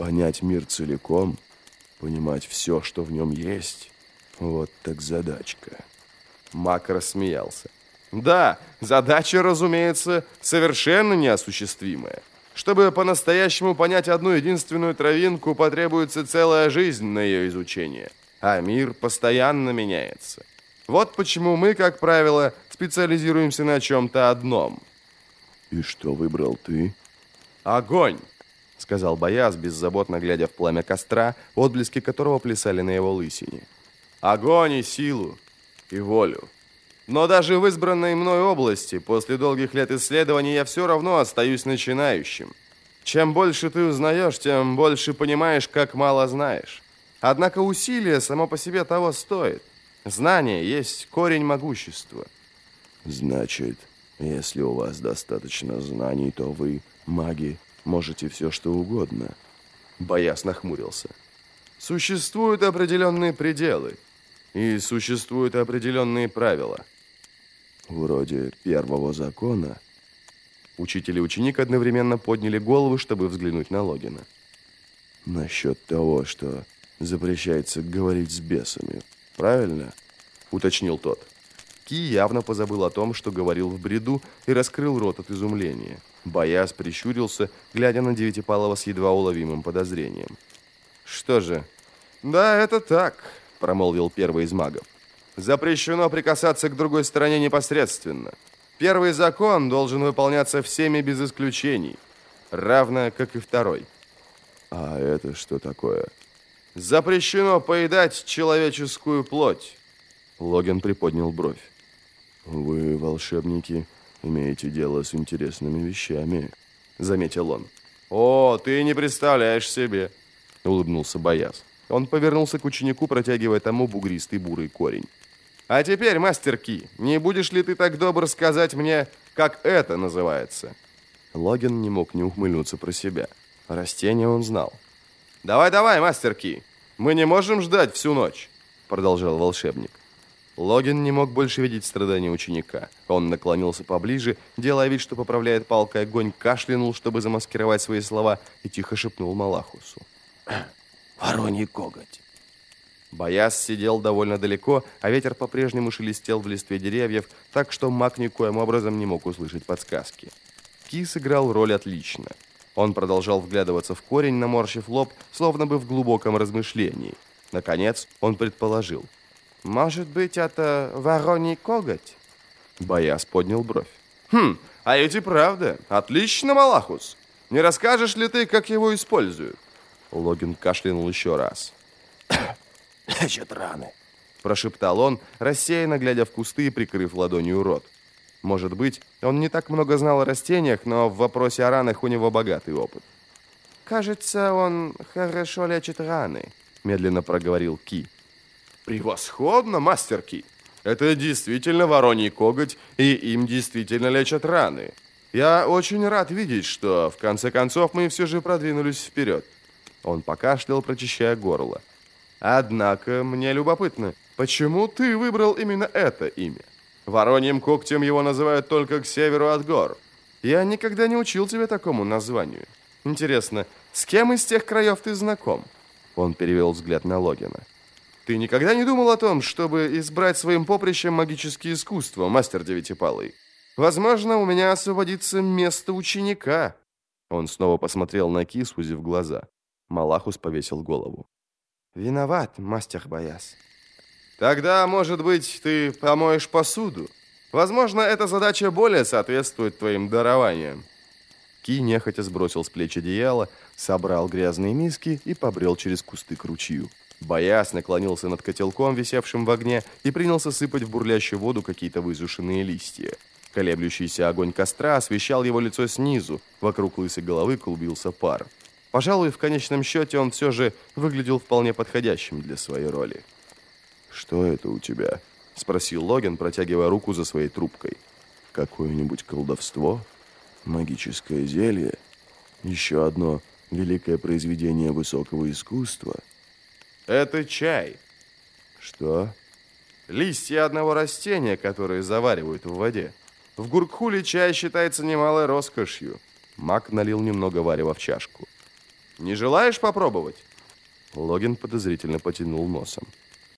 Понять мир целиком, понимать все, что в нем есть, вот так задачка. Мак рассмеялся. Да, задача, разумеется, совершенно неосуществимая. Чтобы по-настоящему понять одну единственную травинку, потребуется целая жизнь на ее изучение. А мир постоянно меняется. Вот почему мы, как правило, специализируемся на чем-то одном. И что выбрал ты? Огонь, сказал Бояз, беззаботно глядя в пламя костра, отблески которого плясали на его лысине. Огонь и силу, и волю. Но даже в избранной мной области, после долгих лет исследований, я все равно остаюсь начинающим. Чем больше ты узнаешь, тем больше понимаешь, как мало знаешь. Однако усилие само по себе того стоит. Знание есть корень могущества. Значит, если у вас достаточно знаний, то вы, маги, можете все что угодно. Бояс нахмурился. Существуют определенные пределы. И существуют определенные правила. Вроде первого закона. Учитель и ученик одновременно подняли головы, чтобы взглянуть на Логина. Насчет того, что запрещается говорить с бесами, правильно? Уточнил тот. Ки явно позабыл о том, что говорил в бреду, и раскрыл рот от изумления. Бояс прищурился, глядя на Девятипалова с едва уловимым подозрением. «Что же?» «Да, это так», — промолвил первый из магов. «Запрещено прикасаться к другой стороне непосредственно. Первый закон должен выполняться всеми без исключений, равно как и второй». «А это что такое?» «Запрещено поедать человеческую плоть». Логин приподнял бровь. «Вы, волшебники, имеете дело с интересными вещами», — заметил он. «О, ты не представляешь себе», — улыбнулся Бояз. Он повернулся к ученику, протягивая тому бугристый бурый корень. «А теперь, мастер Ки, не будешь ли ты так добр сказать мне, как это называется?» Логин не мог не ухмыльнуться про себя. Растение он знал. «Давай-давай, мастер Ки, мы не можем ждать всю ночь», — продолжал волшебник. Логин не мог больше видеть страдания ученика. Он наклонился поближе, делая вид, что поправляет палкой огонь, кашлянул, чтобы замаскировать свои слова, и тихо шепнул Малахусу. «Вороний коготь!» Бояс сидел довольно далеко, а ветер по-прежнему шелестел в листве деревьев, так что маг никоим образом не мог услышать подсказки. Ки сыграл роль отлично. Он продолжал вглядываться в корень, наморщив лоб, словно бы в глубоком размышлении. Наконец он предположил – может быть, это вороний коготь? Бояс поднял бровь. Хм, а ведь и правда. Отлично, Малахус. Не расскажешь ли ты, как его используют? Логин кашлянул еще раз. Лечат раны. Прошептал он, рассеянно глядя в кусты и прикрыв ладонью рот. Может быть, он не так много знал о растениях, но в вопросе о ранах у него богатый опыт. «Кажется, он хорошо лечит раны», — медленно проговорил Ки. Превосходно, мастер Ки. Это действительно вороний коготь, и им действительно лечат раны. Я очень рад видеть, что в конце концов мы все же продвинулись вперед. Он покашлял, прочищая горло. Однако мне любопытно, почему ты выбрал именно это имя? Вороньим когтем его называют только к северу от гор. Я никогда не учил тебя такому названию. Интересно, с кем из тех краев ты знаком? Он перевел взгляд на Логина. Ты никогда не думал о том, чтобы избрать своим поприщем магические искусства, мастер Девятипалый? Возможно, у меня освободится место ученика. Он снова посмотрел на Ки, сузив глаза. Малахус повесил голову. Виноват, мастер Бояс. Тогда, может быть, ты помоешь посуду? Возможно, эта задача более соответствует твоим дарованиям. Ки нехотя сбросил с плеч одеяло, собрал грязные миски и побрел через кусты к ручью. Бояс наклонился над котелком, висевшим в огне, и принялся сыпать в бурлящую воду какие-то высушенные листья. Колеблющийся огонь костра освещал его лицо снизу, вокруг лысой головы клубился пар. Пожалуй, в конечном счете он все же выглядел вполне подходящим для своей роли. «Что это у тебя?» – спросил Логин, протягивая руку за своей трубкой. «Какое-нибудь колдовство? Магическое зелье? Еще одно великое произведение высокого искусства?» Это чай. Что? Листья одного растения, которые заваривают в воде. В Гуркхуле чай считается немалой роскошью. Мак налил немного варева в чашку. Не желаешь попробовать? Логин подозрительно потянул носом.